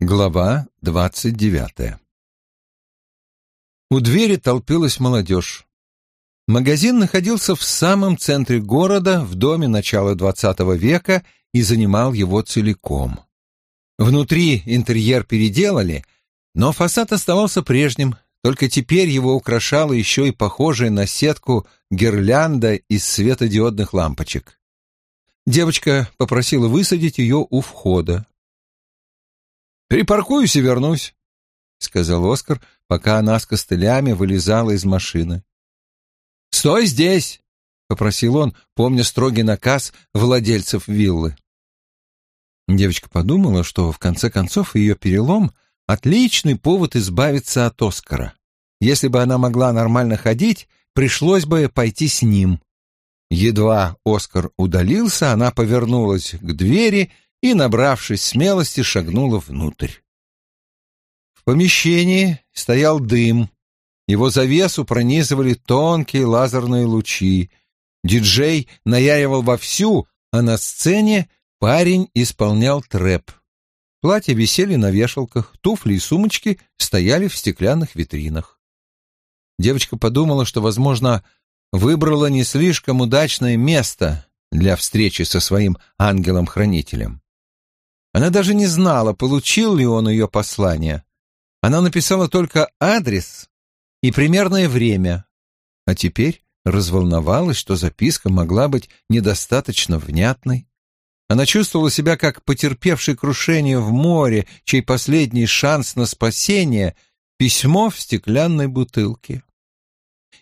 Глава двадцать девятая У двери толпилась молодежь. Магазин находился в самом центре города, в доме начала двадцатого века, и занимал его целиком. Внутри интерьер переделали, но фасад оставался прежним, только теперь его украшала еще и похожая на сетку гирлянда из светодиодных лампочек. Девочка попросила высадить ее у входа. «Припаркуюсь и вернусь», — сказал Оскар, пока она с костылями вылезала из машины. «Стой здесь!» — попросил он, помня строгий наказ владельцев виллы. Девочка подумала, что в конце концов ее перелом — отличный повод избавиться от Оскара. Если бы она могла нормально ходить, пришлось бы пойти с ним. Едва Оскар удалился, она повернулась к двери и, набравшись смелости, шагнула внутрь. В помещении стоял дым. Его завесу пронизывали тонкие лазерные лучи. Диджей наяривал вовсю, а на сцене парень исполнял трэп. Платья висели на вешалках, туфли и сумочки стояли в стеклянных витринах. Девочка подумала, что, возможно, выбрала не слишком удачное место для встречи со своим ангелом-хранителем. Она даже не знала, получил ли он ее послание. Она написала только адрес и примерное время, а теперь разволновалась, что записка могла быть недостаточно внятной. Она чувствовала себя как потерпевший крушение в море, чей последний шанс на спасение — письмо в стеклянной бутылке.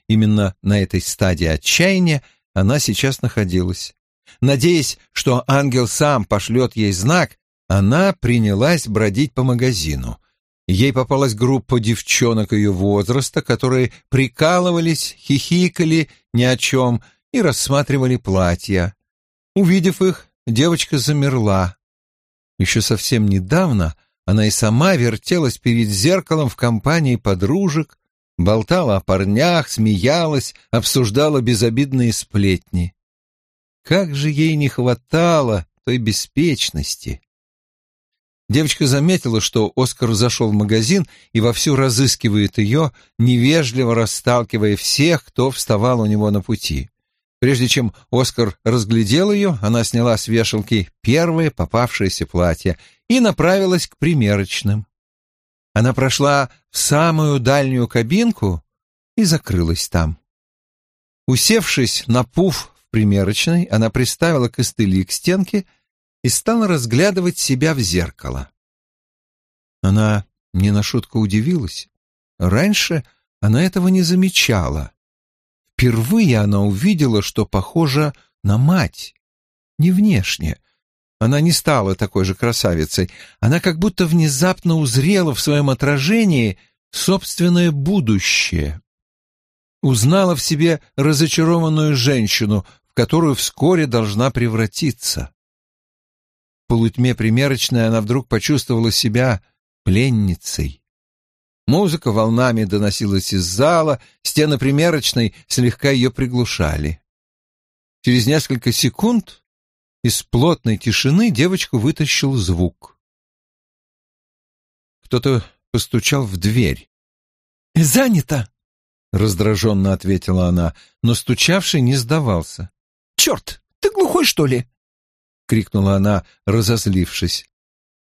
Именно на этой стадии отчаяния она сейчас находилась. Надеясь, что ангел сам пошлет ей знак, она принялась бродить по магазину. Ей попалась группа девчонок ее возраста, которые прикалывались, хихикали ни о чем и рассматривали платья. Увидев их, девочка замерла. Еще совсем недавно она и сама вертелась перед зеркалом в компании подружек, болтала о парнях, смеялась, обсуждала безобидные сплетни. Как же ей не хватало той беспечности! Девочка заметила, что Оскар зашел в магазин и вовсю разыскивает ее, невежливо расталкивая всех, кто вставал у него на пути. Прежде чем Оскар разглядел ее, она сняла с вешалки первое попавшееся платье и направилась к примерочным. Она прошла в самую дальнюю кабинку и закрылась там. Усевшись на пуф в примерочной, она приставила костыли к стенке и стала разглядывать себя в зеркало. Она не на шутку удивилась. Раньше она этого не замечала. Впервые она увидела, что похожа на мать. Не внешне. Она не стала такой же красавицей. Она как будто внезапно узрела в своем отражении собственное будущее. Узнала в себе разочарованную женщину, в которую вскоре должна превратиться. Полутьме примерочной она вдруг почувствовала себя пленницей. Музыка волнами доносилась из зала, стены примерочной слегка ее приглушали. Через несколько секунд из плотной тишины девочку вытащил звук. Кто-то постучал в дверь. «Занято!» — раздраженно ответила она, но стучавший не сдавался. «Черт, ты глухой, что ли?» — крикнула она, разозлившись.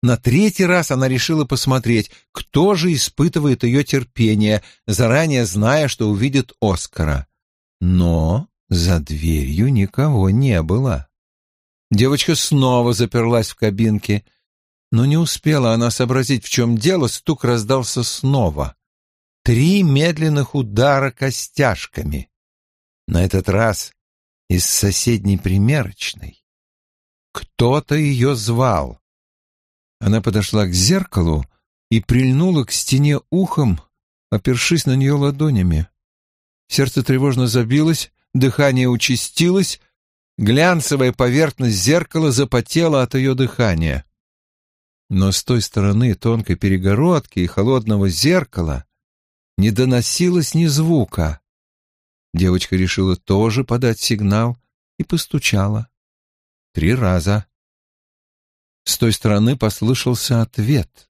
На третий раз она решила посмотреть, кто же испытывает ее терпение, заранее зная, что увидит Оскара. Но за дверью никого не было. Девочка снова заперлась в кабинке, но не успела она сообразить, в чем дело, стук раздался снова. Три медленных удара костяшками. На этот раз из соседней примерочной. Кто-то ее звал. Она подошла к зеркалу и прильнула к стене ухом, опершись на нее ладонями. Сердце тревожно забилось, дыхание участилось, глянцевая поверхность зеркала запотела от ее дыхания. Но с той стороны тонкой перегородки и холодного зеркала не доносилось ни звука. Девочка решила тоже подать сигнал и постучала. Три раза. С той стороны послышался ответ.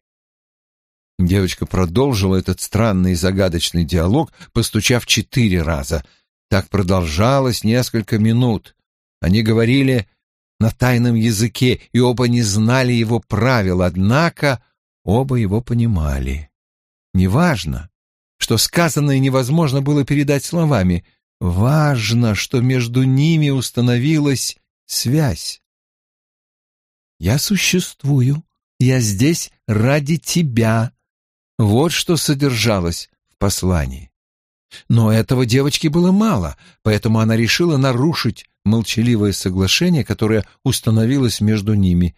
Девочка продолжила этот странный и загадочный диалог, постучав четыре раза. Так продолжалось несколько минут. Они говорили на тайном языке, и оба не знали его правил, однако оба его понимали. Неважно, что сказанное невозможно было передать словами, важно, что между ними установилась связь. «Я существую, я здесь ради тебя», вот что содержалось в послании. Но этого девочке было мало, поэтому она решила нарушить молчаливое соглашение, которое установилось между ними,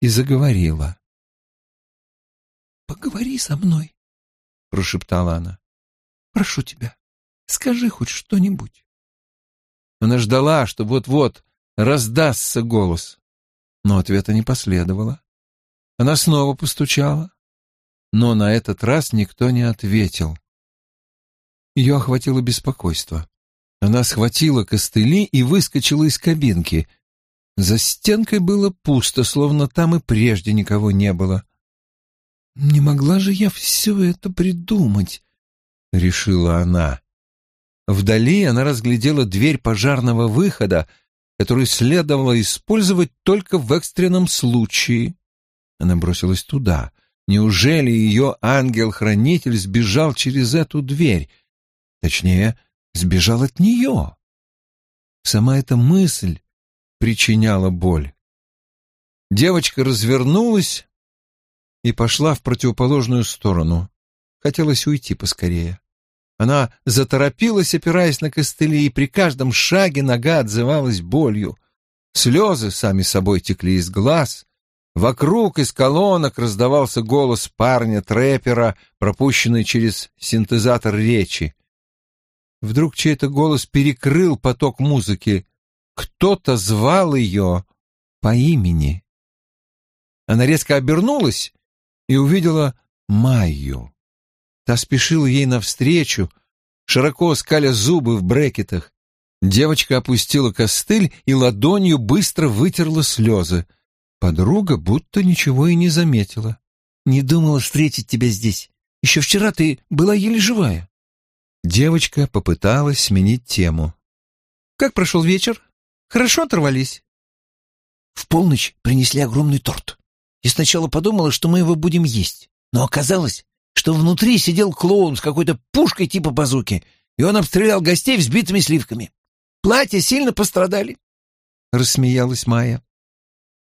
и заговорила. «Поговори со мной», — прошептала она. «Прошу тебя, скажи хоть что-нибудь». Она ждала, что вот-вот раздастся голос, но ответа не последовало. Она снова постучала, но на этот раз никто не ответил. Ее охватило беспокойство. Она схватила костыли и выскочила из кабинки. За стенкой было пусто, словно там и прежде никого не было. «Не могла же я все это придумать», — решила она. Вдали она разглядела дверь пожарного выхода, которую следовало использовать только в экстренном случае. Она бросилась туда — Неужели ее ангел-хранитель сбежал через эту дверь? Точнее, сбежал от нее. Сама эта мысль причиняла боль. Девочка развернулась и пошла в противоположную сторону. Хотелось уйти поскорее. Она заторопилась, опираясь на костыли, и при каждом шаге нога отзывалась болью. Слезы сами собой текли из глаз, Вокруг из колонок раздавался голос парня-трэпера, пропущенный через синтезатор речи. Вдруг чей-то голос перекрыл поток музыки. Кто-то звал ее по имени. Она резко обернулась и увидела Майю. Та спешила ей навстречу, широко скаля зубы в брекетах. Девочка опустила костыль и ладонью быстро вытерла слезы. Подруга будто ничего и не заметила. «Не думала встретить тебя здесь. Еще вчера ты была еле живая». Девочка попыталась сменить тему. «Как прошел вечер? Хорошо оторвались?» В полночь принесли огромный торт. И сначала подумала, что мы его будем есть. Но оказалось, что внутри сидел клоун с какой-то пушкой типа базуки, и он обстрелял гостей взбитыми сливками. Платья сильно пострадали. Рассмеялась Майя.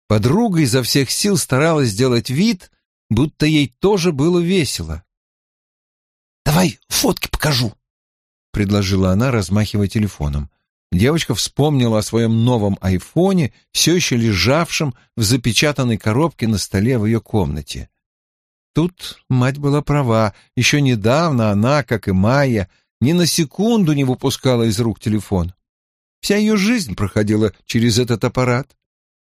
Подруга изо всех сил старалась сделать вид, будто ей тоже было весело. «Давай фотки покажу», — предложила она, размахивая телефоном. Девочка вспомнила о своем новом айфоне, все еще лежавшем в запечатанной коробке на столе в ее комнате. Тут мать была права. Еще недавно она, как и Майя, ни на секунду не выпускала из рук телефон. Вся ее жизнь проходила через этот аппарат.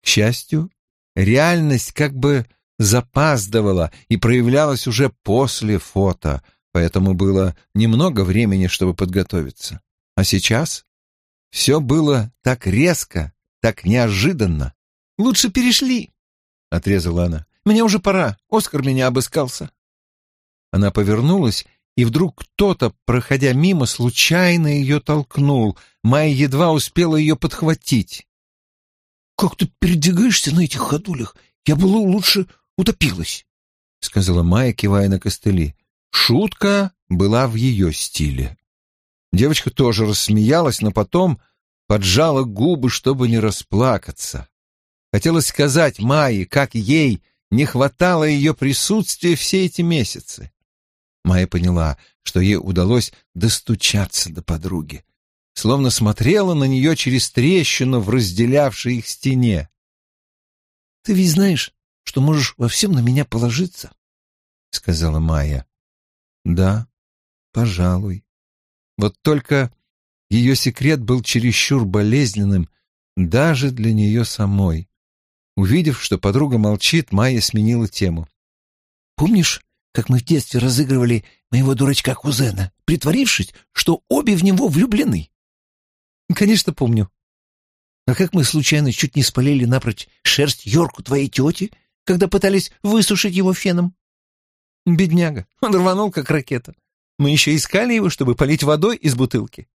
К счастью, реальность как бы запаздывала и проявлялась уже после фото, поэтому было немного времени, чтобы подготовиться. А сейчас все было так резко, так неожиданно. «Лучше перешли», — отрезала она. «Мне уже пора. Оскар меня обыскался». Она повернулась, и вдруг кто-то, проходя мимо, случайно ее толкнул. Майя едва успела ее подхватить. «Как ты передвигаешься на этих ходулях? Я бы лучше утопилась», — сказала Майя, кивая на костыли. Шутка была в ее стиле. Девочка тоже рассмеялась, но потом поджала губы, чтобы не расплакаться. Хотелось сказать Майе, как ей не хватало ее присутствия все эти месяцы. Майя поняла, что ей удалось достучаться до подруги словно смотрела на нее через трещину в разделявшей их стене. — Ты ведь знаешь, что можешь во всем на меня положиться? — сказала Майя. — Да, пожалуй. Вот только ее секрет был чересчур болезненным даже для нее самой. Увидев, что подруга молчит, Майя сменила тему. «Помнишь, как мы в детстве разыгрывали моего дурачка-кузена, притворившись, что обе в него влюблены?» Конечно, помню. А как мы случайно чуть не спалили напрочь шерсть Йорку твоей тети, когда пытались высушить его феном? Бедняга, он рванул, как ракета. Мы еще искали его, чтобы полить водой из бутылки.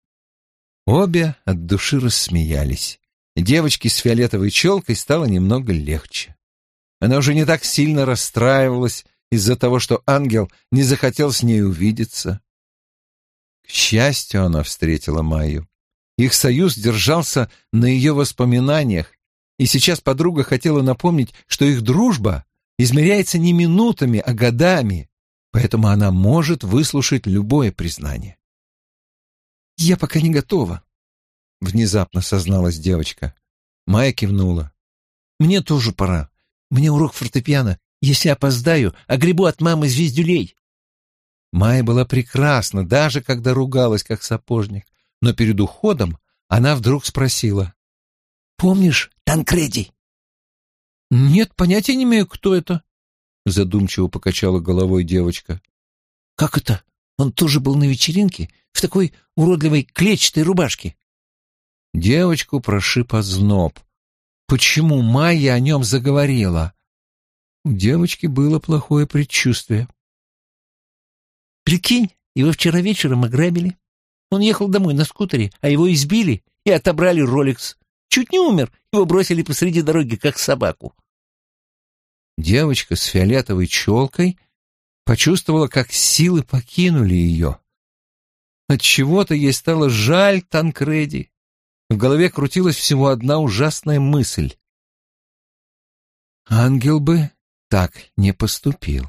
Обе от души рассмеялись. Девочке с фиолетовой челкой стало немного легче. Она уже не так сильно расстраивалась из-за того, что ангел не захотел с ней увидеться. К счастью, она встретила Майю. Их союз держался на ее воспоминаниях, и сейчас подруга хотела напомнить, что их дружба измеряется не минутами, а годами, поэтому она может выслушать любое признание. «Я пока не готова», — внезапно созналась девочка. Майя кивнула. «Мне тоже пора. Мне урок фортепиано. Если опоздаю, огребу от мамы звездюлей». Майя была прекрасна, даже когда ругалась, как сапожник. Но перед уходом она вдруг спросила. «Помнишь Танкреди?» «Нет, понятия не имею, кто это», — задумчиво покачала головой девочка. «Как это? Он тоже был на вечеринке в такой уродливой клетчатой рубашке?» Девочку прошиб озноб. Почему Майя о нем заговорила? У девочки было плохое предчувствие. «Прикинь, его вчера вечером ограбили. Он ехал домой на скутере, а его избили и отобрали Ролекс. Чуть не умер, его бросили посреди дороги, как собаку». Девочка с фиолетовой челкой почувствовала, как силы покинули ее. От чего то ей стало жаль Танкреди. В голове крутилась всего одна ужасная мысль. Ангел бы так не поступил.